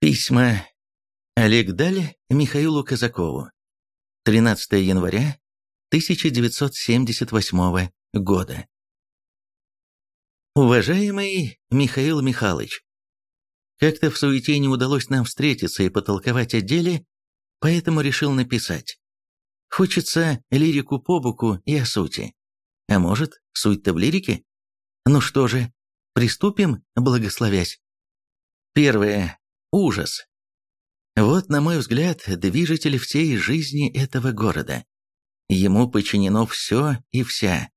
Письма. Олег Даль Михаилу Казакову. 13 января 1978 года. Уважаемый Михаил Михайлович, как-то в суете не удалось нам встретиться и потолковать о деле, поэтому решил написать. Хочется лирику по боку и о сути. А может, суть-то в лирике? Ну что же, приступим, благословясь. Первое. Ужас. Вот, на мой взгляд, движитель всей жизни этого города. Ему подчинено все и вся.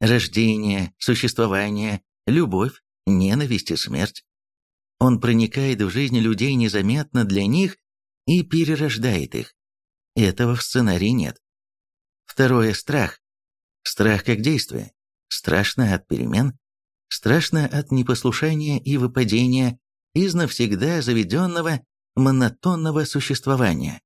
Рождение, существование, любовь, ненависть и смерть. Он проникает в жизнь людей незаметно для них и перерождает их. Этого в сценарии нет. Второе – страх. Страх как действие. Страшно от перемен. Страшно от непослушания и выпадения из навсегда заведенного монотонного существования.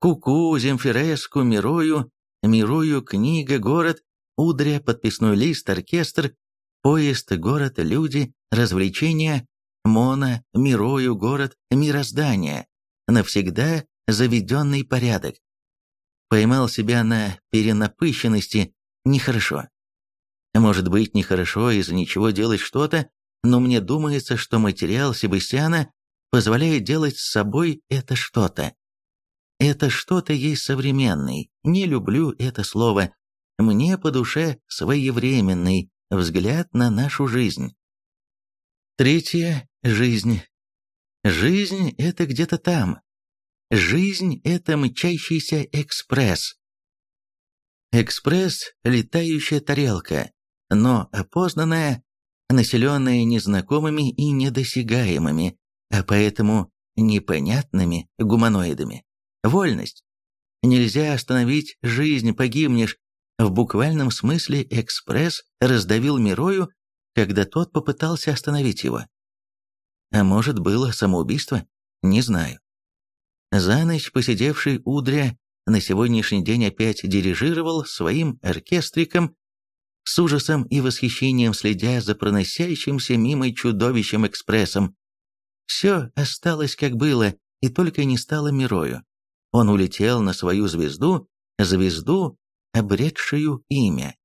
Куку, -ку, Земфиреску, Мирою, Мирую, книга, город, Удря, подписной лист, оркестр, поезд, город, люди, развлечения, Мона, Мирою, город, мироздание, навсегда заведенный порядок. Поймал себя на перенапыщенности нехорошо. Может быть, нехорошо из-за ничего делать что-то, но мне думается, что материал Себастьяна позволяет делать с собой это что-то. Это что-то есть современный, не люблю это слово, мне по душе своевременный взгляд на нашу жизнь. Третье – жизнь. Жизнь – это где-то там. Жизнь – это мчащийся экспресс. Экспресс – летающая тарелка, но опознанная, населенная незнакомыми и недосягаемыми, а поэтому непонятными гуманоидами. Вольность. Нельзя остановить жизнь, погибнешь. В буквальном смысле экспресс раздавил Мирою, когда тот попытался остановить его. А может, было самоубийство? Не знаю. За ночь посидевший Удря на сегодняшний день опять дирижировал своим оркестриком, с ужасом и восхищением следя за проносящимся мимо чудовищем экспрессом. Все осталось как было, и только не стало Мирою. Он улетел на свою звезду, звезду, обретшую имя.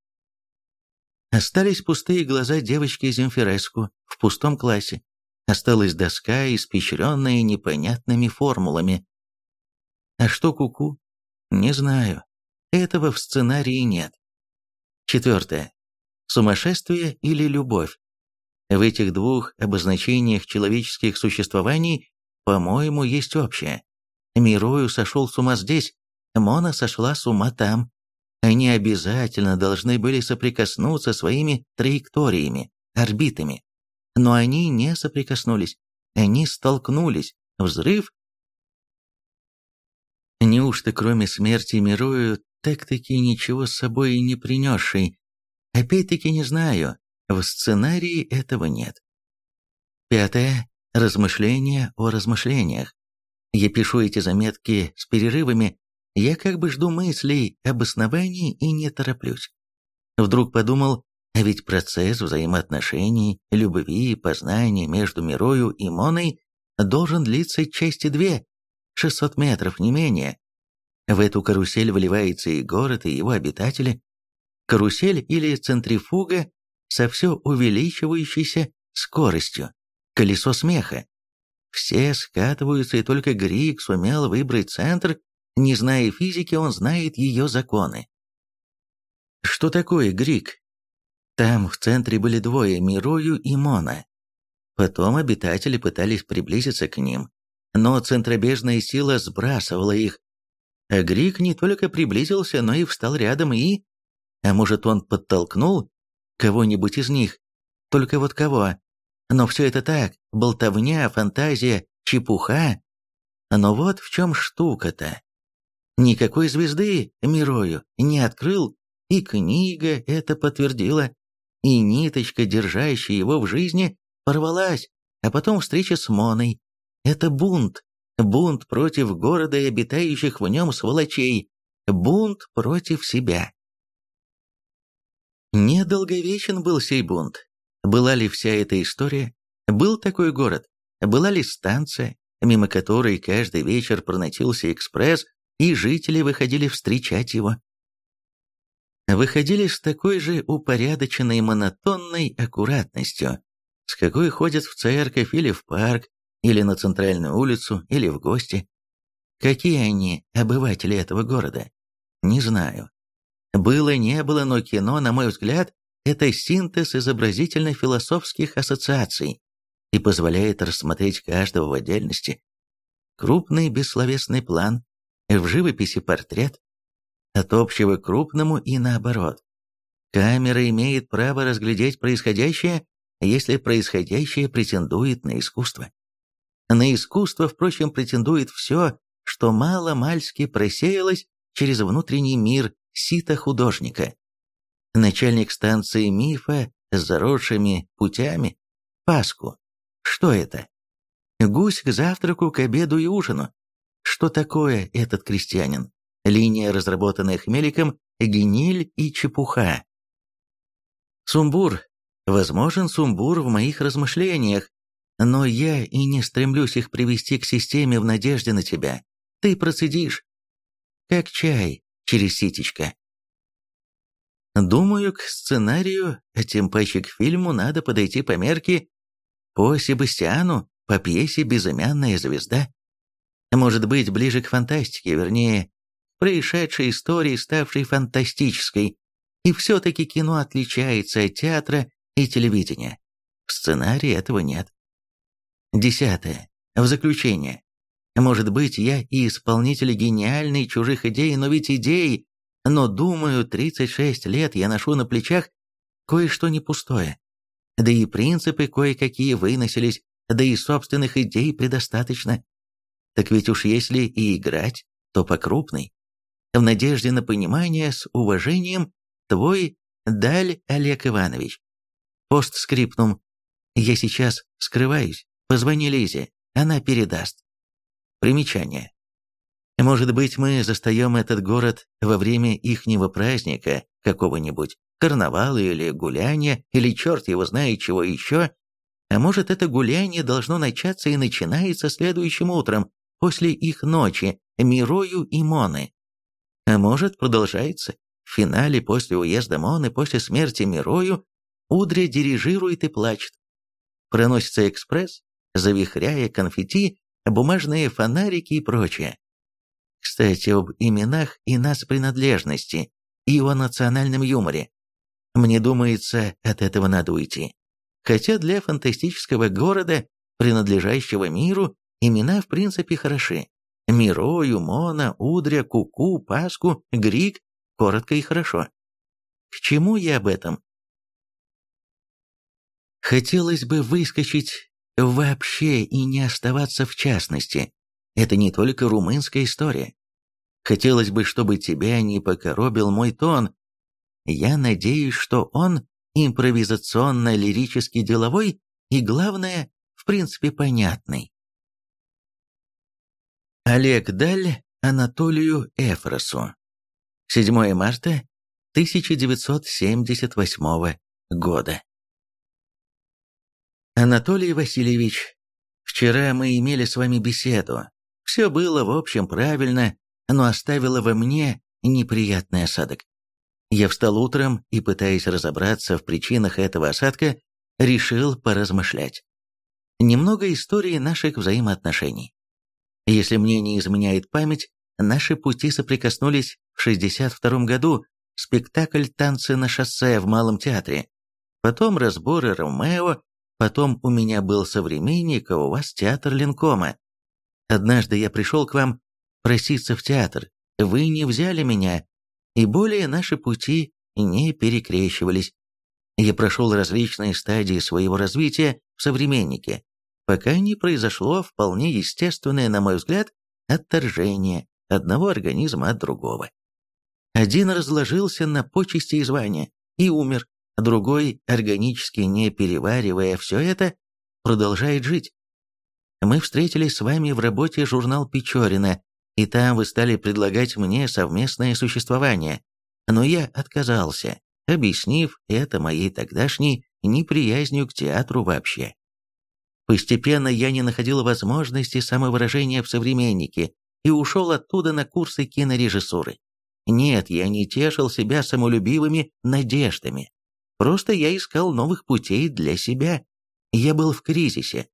Остались пустые глаза девочки Земфиреску в пустом классе. Осталась доска, испещренная непонятными формулами. А что куку? -ку? Не знаю. Этого в сценарии нет. Четвертое. Сумасшествие или любовь? В этих двух обозначениях человеческих существований, по-моему, есть общее. Мирою сошел с ума здесь, Мона сошла с ума там. Они обязательно должны были соприкоснуться своими траекториями, орбитами. Но они не соприкоснулись. Они столкнулись. Взрыв. Неужто кроме смерти Мирою так-таки ничего с собой не принесший? Опять-таки не знаю. В сценарии этого нет. Пятое. Размышления о размышлениях. Я пишу эти заметки с перерывами, я как бы жду мыслей об основании и не тороплюсь. Вдруг подумал, а ведь процесс взаимоотношений, любви и познания между Мирою и Моной должен длиться части две, 600 метров, не менее. В эту карусель вливается и город, и его обитатели. Карусель или центрифуга со все увеличивающейся скоростью. Колесо смеха. Все скатываются, и только Грик сумел выбрать центр, не зная физики, он знает ее законы. Что такое Грик? Там в центре были двое, Мирою и Мона. Потом обитатели пытались приблизиться к ним, но центробежная сила сбрасывала их. А Грик не только приблизился, но и встал рядом и... А может, он подтолкнул кого-нибудь из них? Только вот кого? Но все это так, болтовня, фантазия, чепуха. Но вот в чем штука-то. Никакой звезды Мирою не открыл, и книга это подтвердила, и ниточка, держащая его в жизни, порвалась, а потом встреча с Моной. Это бунт, бунт против города и обитающих в нем сволочей, бунт против себя. Недолговечен был сей бунт. Была ли вся эта история? Был такой город? Была ли станция? мимо которой каждый вечер проносился экспресс, и жители выходили встречать его. Выходили с такой же упорядоченной монотонной аккуратностью, с какой ходят в церковь или в парк, или на центральную улицу, или в гости. Какие они, обыватели этого города? Не знаю. Было, не было, но кино, на мой взгляд, это синтез изобразительно-философских ассоциаций и позволяет рассмотреть каждого в отдельности. Крупный бессловесный план, в живописи портрет, от общего к крупному и наоборот. Камера имеет право разглядеть происходящее, если происходящее претендует на искусство. На искусство, впрочем, претендует все, что мало-мальски просеялось через внутренний мир сита художника. Начальник станции мифа с заросшими путями, Паску. Что это? Гусь к завтраку, к обеду и ужину. Что такое этот крестьянин? Линия, разработанная Хмеликом, гниль и чепуха. Сумбур. Возможен сумбур в моих размышлениях, но я и не стремлюсь их привести к системе в надежде на тебя. Ты процедишь. Как чай через ситечко. Думаю, к сценарию, а тем паче к фильму, надо подойти по мерке по Себастьяну, по пьесе «Безымянная звезда». Может быть, ближе к фантастике, вернее, происшедшей истории, ставшей фантастической, и все-таки кино отличается от театра и телевидения. В сценарии этого нет. Десятое. В заключение. Может быть, я и исполнитель гениальной чужих идей, но ведь идей, но, думаю, 36 лет я ношу на плечах кое-что не пустое. Да и принципы кое-какие выносились, да и собственных идей предостаточно. Так ведь уж если и играть, то по крупной. В надежде на понимание с уважением твой Даль Олег Иванович. Постскриптум. Я сейчас скрываюсь. Позвони Лизе, она передаст. Примечание. Может быть, мы застаем этот город во время ихнего праздника какого-нибудь, карнавала или гуляния, или черт его знает чего еще, а может, это гуляние должно начаться и начинается следующим утром, после их ночи, Мирою и Моны. А может, продолжается. В финале, после уезда Моны, после смерти Мирою, Удря дирижирует и плачет. Проносится экспресс, завихряя конфетти, бумажные фонарики и прочее. Кстати, об именах и нас принадлежности, и о национальном юморе. Мне думается, от этого надо уйти. Хотя для фантастического города, принадлежащего миру, имена в принципе хороши. Мирою, Мона, Удря, Куку, Паску, Грик, коротко и хорошо. К чему я об этом? Хотелось бы выскочить вообще и не оставаться в частности. Это не только румынская история. Хотелось бы, чтобы тебя не покоробил мой тон. Я надеюсь, что он импровизационно-лирически деловой и, главное, в принципе, понятный. Олег Даль Анатолию Эфросу. 7 марта 1978 года. Анатолий Васильевич, вчера мы имели с вами беседу. Все было, в общем, правильно, но оставило во мне неприятный осадок. Я встал утром и, пытаясь разобраться в причинах этого осадка, решил поразмышлять. Немного истории наших взаимоотношений. Если мне не изменяет память, наши пути соприкоснулись в 62 году, спектакль «Танцы на шоссе» в Малом театре, потом разборы Ромео, потом у меня был современник, а у вас театр Линкома. Однажды я пришел к вам проситься в театр, вы не взяли меня, и более наши пути не перекрещивались. Я прошел различные стадии своего развития в «Современнике», пока не произошло вполне естественное, на мой взгляд, отторжение одного организма от другого. Один разложился на почести и звания и умер, другой, органически не переваривая все это, продолжает жить. Мы встретились с вами в работе журнал Печорина, и там вы стали предлагать мне совместное существование, но я отказался, объяснив это моей тогдашней неприязнью к театру вообще. Постепенно я не находил возможности самовыражения в «Современнике» и ушел оттуда на курсы кинорежиссуры. Нет, я не тешил себя самолюбивыми надеждами. Просто я искал новых путей для себя. Я был в кризисе.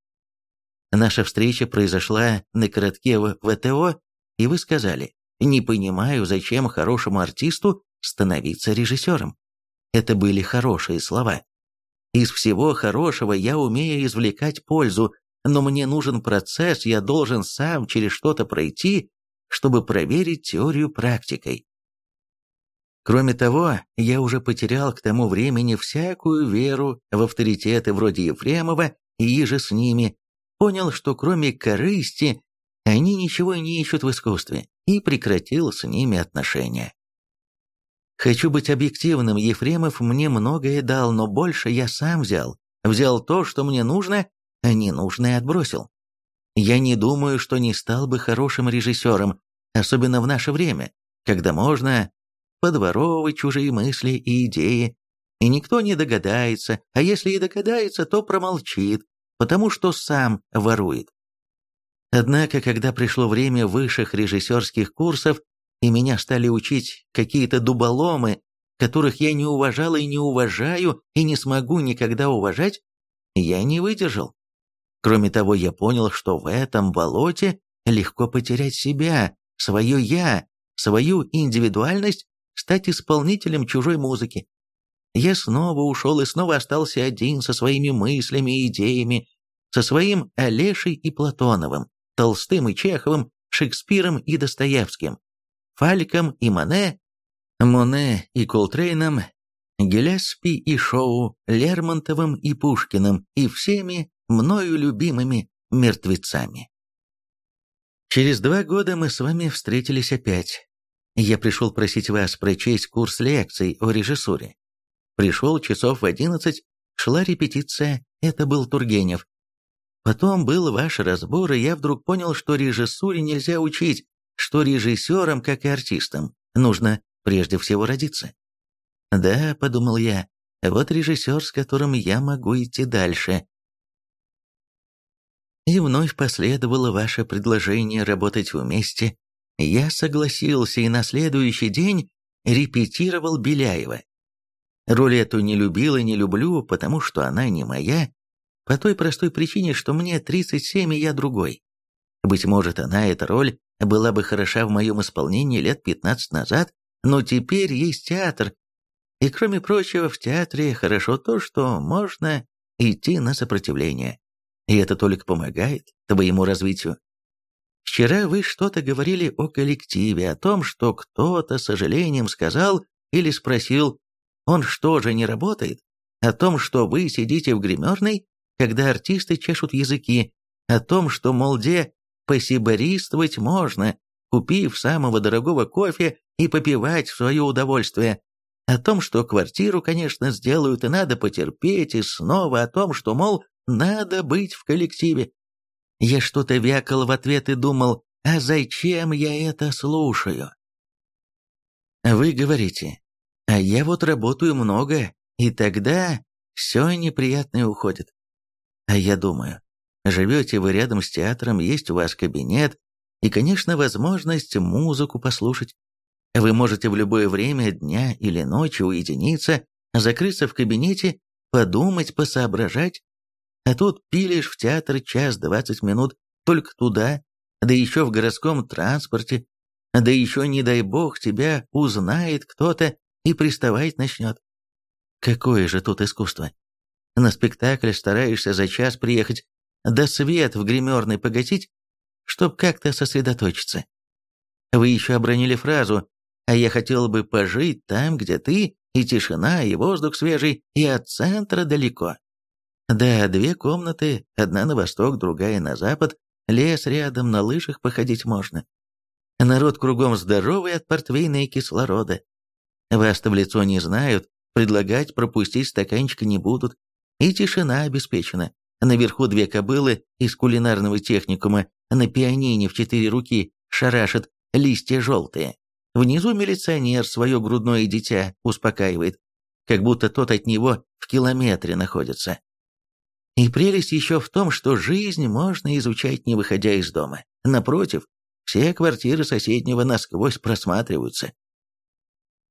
Наша встреча произошла на коротке в ВТО, и вы сказали, не понимаю, зачем хорошему артисту становиться режиссером. Это были хорошие слова. Из всего хорошего я умею извлекать пользу, но мне нужен процесс, я должен сам через что-то пройти, чтобы проверить теорию практикой. Кроме того, я уже потерял к тому времени всякую веру в авторитеты вроде Ефремова и иже с ними, понял, что кроме корысти они ничего не ищут в искусстве, и прекратил с ними отношения. Хочу быть объективным, Ефремов мне многое дал, но больше я сам взял. Взял то, что мне нужно, а ненужное отбросил. Я не думаю, что не стал бы хорошим режиссером, особенно в наше время, когда можно подворовывать чужие мысли и идеи, и никто не догадается, а если и догадается, то промолчит, потому что сам ворует. Однако, когда пришло время высших режиссерских курсов, и меня стали учить какие-то дуболомы, которых я не уважал и не уважаю, и не смогу никогда уважать, я не выдержал. Кроме того, я понял, что в этом болоте легко потерять себя, свое «я», свою индивидуальность, стать исполнителем чужой музыки. Я снова ушел и снова остался один со своими мыслями и идеями, со своим Олешей и Платоновым, Толстым и Чеховым, Шекспиром и Достоевским. Фальком и Мане, Моне и Колтрейном, Гелеспи и Шоу, Лермонтовым и Пушкиным и всеми мною любимыми мертвецами. Через два года мы с вами встретились опять. Я пришел просить вас прочесть курс лекций о режиссуре. Пришел часов в одиннадцать, шла репетиция, это был Тургенев. Потом был ваш разбор, и я вдруг понял, что режиссуре нельзя учить, что режиссерам, как и артистам, нужно прежде всего родиться. Да, подумал я, вот режиссер, с которым я могу идти дальше. И вновь последовало ваше предложение работать вместе. Я согласился и на следующий день репетировал Беляева. Роль эту не любил и не люблю, потому что она не моя, по той простой причине, что мне 37 и я другой. Быть может, она, эта роль, была бы хороша в моем исполнении лет 15 назад, но теперь есть театр. И кроме прочего, в театре хорошо то, что можно идти на сопротивление. И это только помогает твоему развитию. Вчера вы что-то говорили о коллективе, о том, что кто-то с сожалением сказал или спросил, он что же не работает? О том, что вы сидите в гримерной, когда артисты чешут языки, о том, что, мол, де, посибористствовать можно, купив самого дорогого кофе и попивать в свое удовольствие. О том, что квартиру, конечно, сделают, и надо потерпеть, и снова о том, что, мол, надо быть в коллективе. Я что-то вякал в ответ и думал, а зачем я это слушаю? Вы говорите, а я вот работаю много, и тогда все неприятное уходит. А я думаю, Живете вы рядом с театром, есть у вас кабинет и, конечно, возможность музыку послушать. Вы можете в любое время дня или ночи уединиться, закрыться в кабинете, подумать, посоображать. А тут пилишь в театр час двадцать минут только туда, да еще в городском транспорте, да еще, не дай бог, тебя узнает кто-то и приставать начнет. Какое же тут искусство? На спектакль стараешься за час приехать, да свет в гримерной погасить, чтоб как-то сосредоточиться. Вы еще обронили фразу «А я хотел бы пожить там, где ты, и тишина, и воздух свежий, и от центра далеко». Да, две комнаты, одна на восток, другая на запад, лес рядом, на лыжах походить можно. Народ кругом здоровый от портвейна и кислорода. Вас-то в лицо не знают, предлагать пропустить стаканчика не будут, и тишина обеспечена. Наверху две кобылы из кулинарного техникума на пианине в четыре руки шарашат листья желтые. Внизу милиционер свое грудное дитя успокаивает, как будто тот от него в километре находится. И прелесть еще в том, что жизнь можно изучать, не выходя из дома. Напротив, все квартиры соседнего насквозь просматриваются.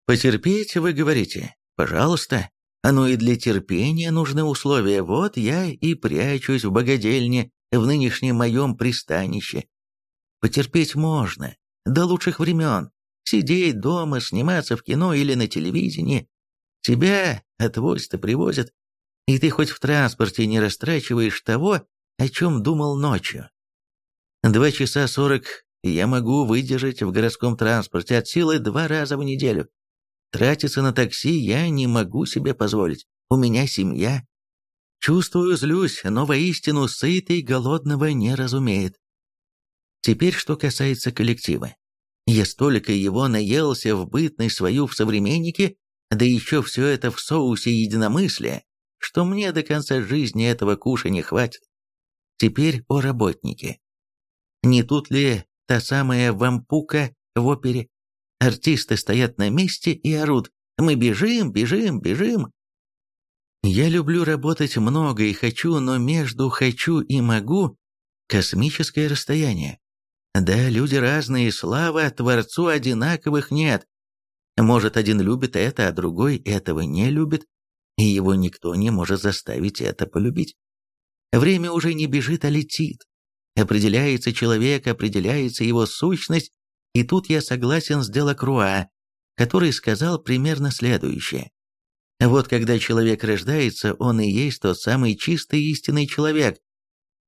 Потерпеть, вы говорите? Пожалуйста. Но и для терпения нужны условия. Вот я и прячусь в богадельне, в нынешнем моем пристанище. Потерпеть можно, до лучших времен. Сидеть дома, сниматься в кино или на телевидении. Тебя отвозят и привозят, и ты хоть в транспорте не растрачиваешь того, о чем думал ночью. Два часа сорок я могу выдержать в городском транспорте от силы два раза в неделю. Тратиться на такси я не могу себе позволить. У меня семья. Чувствую, злюсь, но воистину сытый голодного не разумеет. Теперь, что касается коллектива. Я столько его наелся в бытность свою в современнике, да еще все это в соусе единомыслия, что мне до конца жизни этого куша не хватит. Теперь о работнике. Не тут ли та самая вампука в опере? Артисты стоят на месте и орут «Мы бежим, бежим, бежим!» Я люблю работать много и хочу, но между «хочу» и «могу» космическое расстояние. Да, люди разные, слава Творцу одинаковых нет. Может, один любит это, а другой этого не любит и его никто не может заставить это полюбить. Время уже не бежит, а летит. Определяется человек, определяется его сущность, и тут я согласен с Делакруа, который сказал примерно следующее. Вот когда человек рождается, он и есть тот самый чистый истинный человек.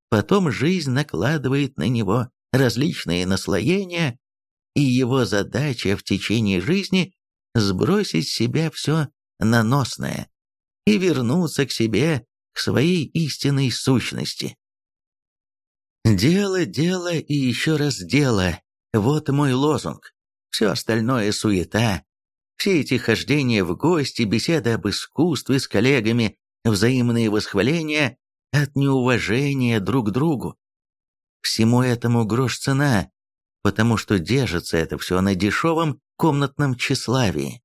Потом жизнь накладывает на него различные наслоения, и его задача в течение жизни – сбросить с себя все наносное и вернуться к себе, к своей истинной сущности. Дело, дело и еще раз дело – вот мой лозунг. Все остальное – суета. Все эти хождения в гости, беседы об искусстве с коллегами, взаимные восхваления от неуважения друг к другу. Всему этому грош цена, потому что держится это все на дешевом комнатном тщеславии.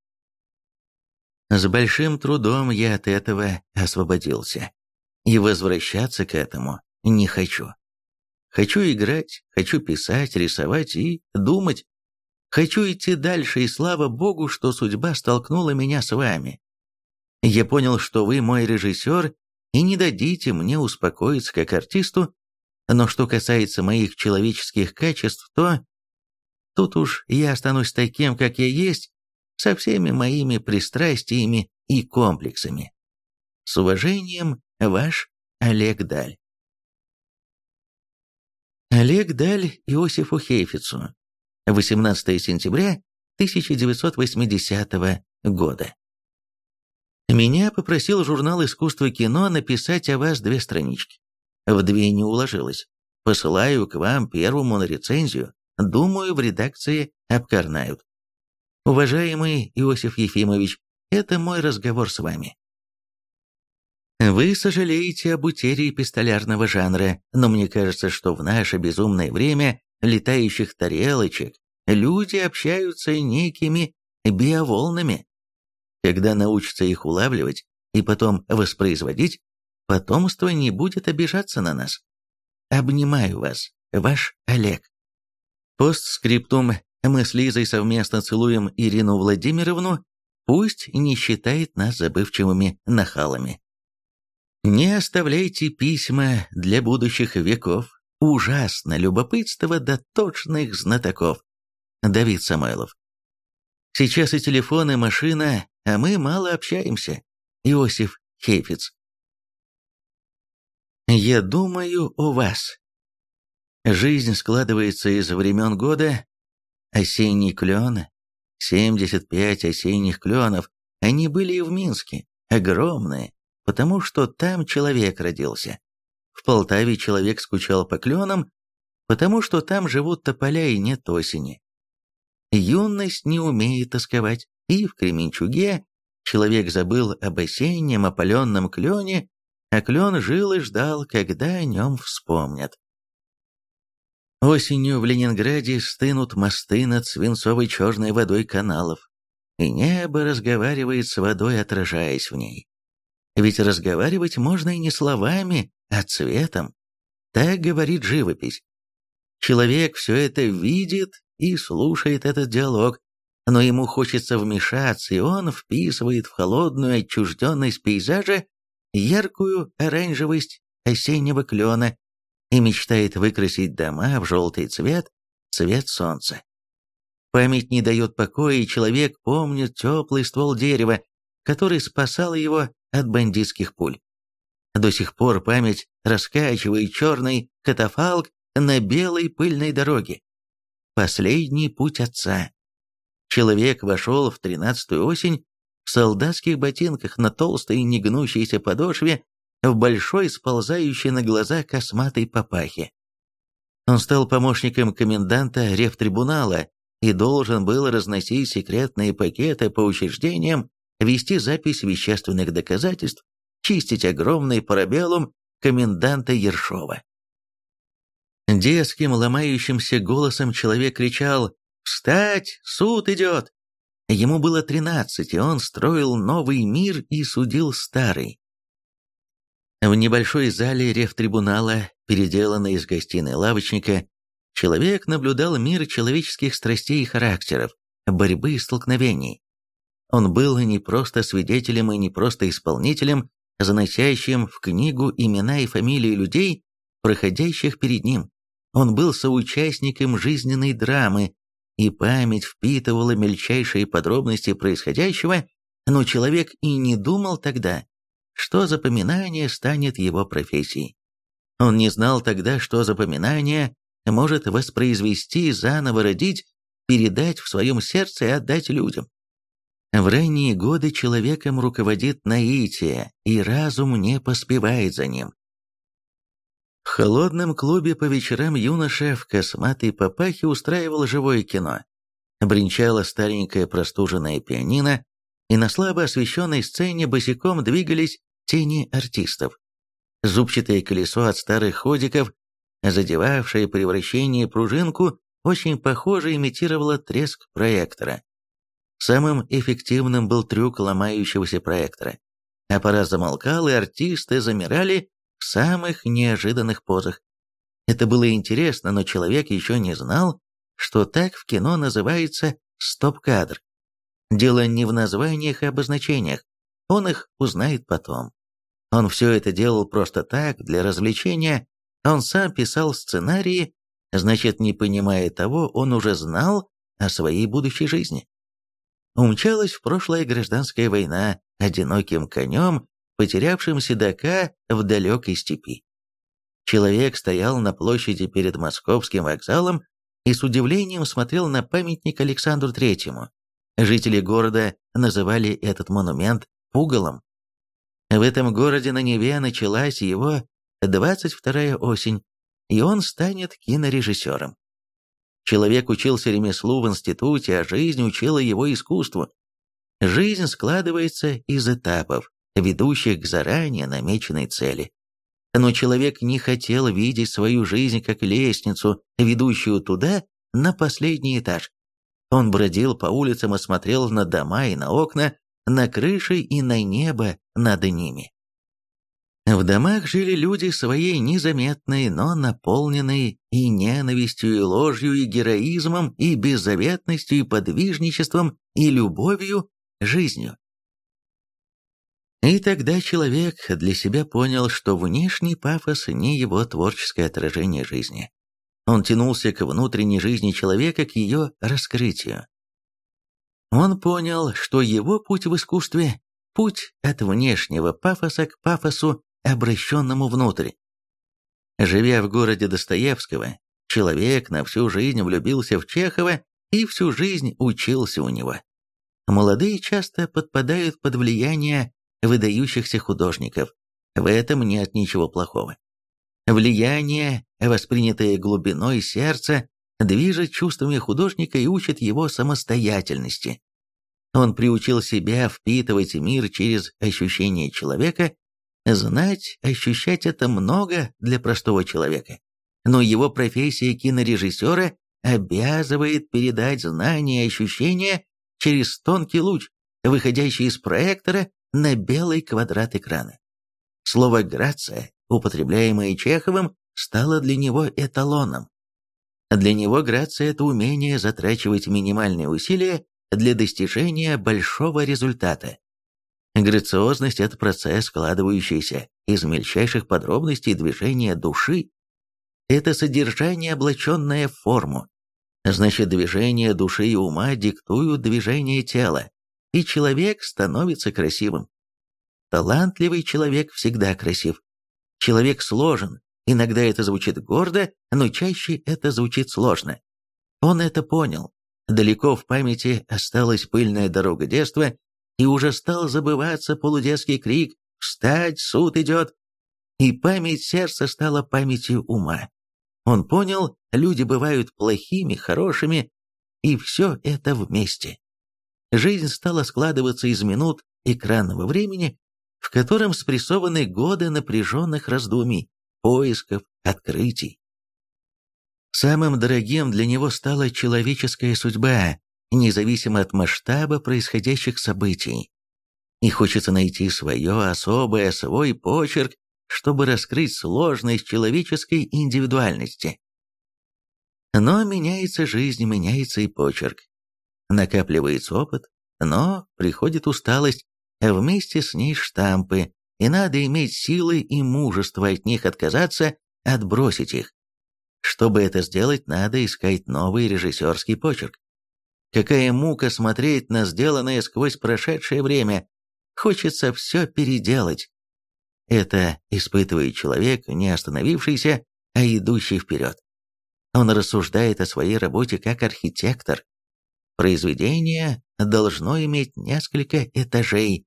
С большим трудом я от этого освободился. И возвращаться к этому не хочу. Хочу играть, хочу писать, рисовать и думать. Хочу идти дальше, и слава богу, что судьба столкнула меня с вами. Я понял, что вы мой режиссер, и не дадите мне успокоиться как артисту, но что касается моих человеческих качеств, то... Тут уж я останусь таким, как я есть, со всеми моими пристрастиями и комплексами. С уважением, ваш Олег Даль. Олег Даль Иосифу Хейфицу. 18 сентября 1980 года. Меня попросил журнал «Искусство кино» написать о вас две странички. В две не уложилось. Посылаю к вам первому на рецензию. Думаю, в редакции обкорнают. Уважаемый Иосиф Ефимович, это мой разговор с вами. Вы сожалеете об утере пистолярного жанра, но мне кажется, что в наше безумное время летающих тарелочек люди общаются некими биоволнами. Когда научатся их улавливать и потом воспроизводить, потомство не будет обижаться на нас. Обнимаю вас, ваш Олег. Постскриптум мы с Лизой совместно целуем Ирину Владимировну, пусть не считает нас забывчивыми нахалами. Не оставляйте письма для будущих веков. Ужасно любопытство до точных знатоков. Давид Самойлов. Сейчас и телефон, и машина, а мы мало общаемся. Иосиф Хейфиц. Я думаю о вас. Жизнь складывается из времен года, Осенний клен, 75 осенних кленов, они были и в Минске, огромные, потому что там человек родился. В Полтаве человек скучал по кленам, потому что там живут тополя и нет осени. Юность не умеет тосковать, и в Кременчуге человек забыл об осеннем опаленном клене, а клен жил и ждал, когда о нем вспомнят. Осенью в Ленинграде стынут мосты над свинцовой черной водой каналов, и небо разговаривает с водой, отражаясь в ней. Ведь разговаривать можно и не словами, а цветом. Так говорит живопись. Человек все это видит и слушает этот диалог, но ему хочется вмешаться, и он вписывает в холодную отчужденность пейзажа яркую оранжевость осеннего клена и мечтает выкрасить дома в желтый цвет, цвет солнца. Память не дает покоя, и человек помнит теплый ствол дерева, который спасал его от бандитских пуль. До сих пор память раскачивает черный катафалк на белой пыльной дороге. Последний путь отца. Человек вошел в тринадцатую осень в солдатских ботинках на толстой негнущейся подошве, в большой сползающей на глаза косматой папахе. Он стал помощником коменданта рефтрибунала и должен был разносить секретные пакеты по учреждениям, вести запись вещественных доказательств, чистить огромный парабеллум коменданта Ершова. Детским ломающимся голосом человек кричал «Встать! Суд идет!» Ему было тринадцать, и он строил новый мир и судил старый. В небольшой зале рефтрибунала, переделанной из гостиной лавочника, человек наблюдал мир человеческих страстей и характеров, борьбы и столкновений. Он был не просто свидетелем и не просто исполнителем, заносящим в книгу имена и фамилии людей, проходящих перед ним. Он был соучастником жизненной драмы, и память впитывала мельчайшие подробности происходящего, но человек и не думал тогда, что запоминание станет его профессией. Он не знал тогда, что запоминание может воспроизвести, заново родить, передать в своем сердце и отдать людям. В ранние годы человеком руководит наитие, и разум не поспевает за ним. В холодном клубе по вечерам юноша в косматой папахе устраивал живое кино. Бринчала старенькая простуженная пианино, и на слабо освещенной сцене босиком двигались тени артистов. Зубчатое колесо от старых ходиков, задевавшее при вращении пружинку, очень похоже имитировало треск проектора. Самым эффективным был трюк ломающегося проектора. Аппарат замолкал, и артисты замирали в самых неожиданных позах. Это было интересно, но человек еще не знал, что так в кино называется стоп-кадр. Дело не в названиях и обозначениях, он их узнает потом. Он все это делал просто так, для развлечения, он сам писал сценарии, значит, не понимая того, он уже знал о своей будущей жизни. Умчалась в прошлое гражданская война одиноким конем потерявшим седока в далекой степи. Человек стоял на площади перед московским вокзалом и с удивлением смотрел на памятник Александру Третьему. Жители города называли этот монумент пугалом. В этом городе на Неве началась его 22-я осень, и он станет кинорежиссером. Человек учился ремеслу в институте, а жизнь учила его искусству. Жизнь складывается из этапов, ведущих к заранее намеченной цели. Но человек не хотел видеть свою жизнь как лестницу, ведущую туда, на последний этаж. Он бродил по улицам и смотрел на дома и на окна, на крыши и на небо над ними. В домах жили люди своей незаметной, но наполненной и ненавистью, и ложью, и героизмом, и беззаветностью, и подвижничеством, и любовью, жизнью. И тогда человек для себя понял, что внешний пафос не его творческое отражение жизни. Он тянулся к внутренней жизни человека, к ее раскрытию. Он понял, что его путь в искусстве – путь от внешнего пафоса к пафосу, обращенному внутрь. Живя в городе Достоевского, человек на всю жизнь влюбился в Чехова и всю жизнь учился у него. Молодые часто подпадают под влияние выдающихся художников. В этом нет ничего плохого. Влияние, воспринятое глубиной сердца, движет чувствами художника и учит его самостоятельности. Он приучил себя впитывать мир через ощущение человека, знать, ощущать это много для простого человека. Но его профессия кинорежиссера обязывает передать знания и ощущения через тонкий луч, выходящий из проектора на белый квадрат экрана. Слово «грация», употребляемое Чеховым, стало для него эталоном. Для него грация – это умение затрачивать минимальные усилия для достижения большого результата. Грациозность – это процесс, складывающийся из мельчайших подробностей движения души. Это содержание, облаченное в форму. Значит, движение души и ума диктуют движение тела, и человек становится красивым. Талантливый человек всегда красив. Человек сложен, иногда это звучит гордо, но чаще это звучит сложно. Он это понял. Далеко в памяти осталась пыльная дорога детства, и уже стал забываться полудетский крик «Встать, суд идет!» И память сердца стала памятью ума. Он понял, люди бывают плохими, хорошими, и все это вместе. Жизнь стала складываться из минут экранного времени, в котором спрессованы годы напряженных раздумий, поисков, открытий. Самым дорогим для него стала человеческая судьба, независимо от масштаба происходящих событий. И хочется найти свое особое, свой почерк, чтобы раскрыть сложность человеческой индивидуальности. Но меняется жизнь, меняется и почерк. Накапливается опыт, но приходит усталость, а вместе с ней штампы, и надо иметь силы и мужество от них отказаться, отбросить их. Чтобы это сделать, надо искать новый режиссерский почерк. Какая мука смотреть на сделанное сквозь прошедшее время. Хочется все переделать. Это испытывает человек, не остановившийся, а идущий вперед. Он рассуждает о своей работе как архитектор. Произведение должно иметь несколько этажей.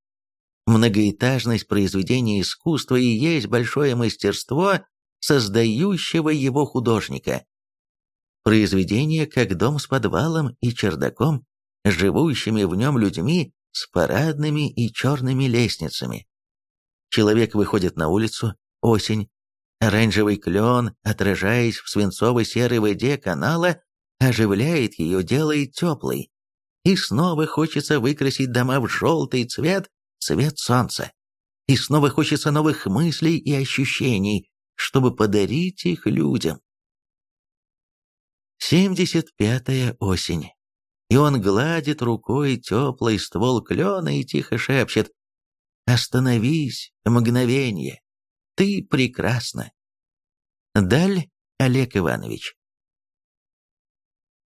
Многоэтажность произведения искусства и есть большое мастерство создающего его художника. Произведение как дом с подвалом и чердаком, живущими в нем людьми с парадными и черными лестницами. Человек выходит на улицу, осень, оранжевый клен, отражаясь в свинцово-серой воде канала, оживляет ее, делает теплой. И снова хочется выкрасить дома в желтый цвет, цвет солнца. И снова хочется новых мыслей и ощущений, чтобы подарить их людям. 75-я осень. И он гладит рукой теплый ствол клена и тихо шепчет «Остановись, мгновение, ты прекрасна». Даль Олег Иванович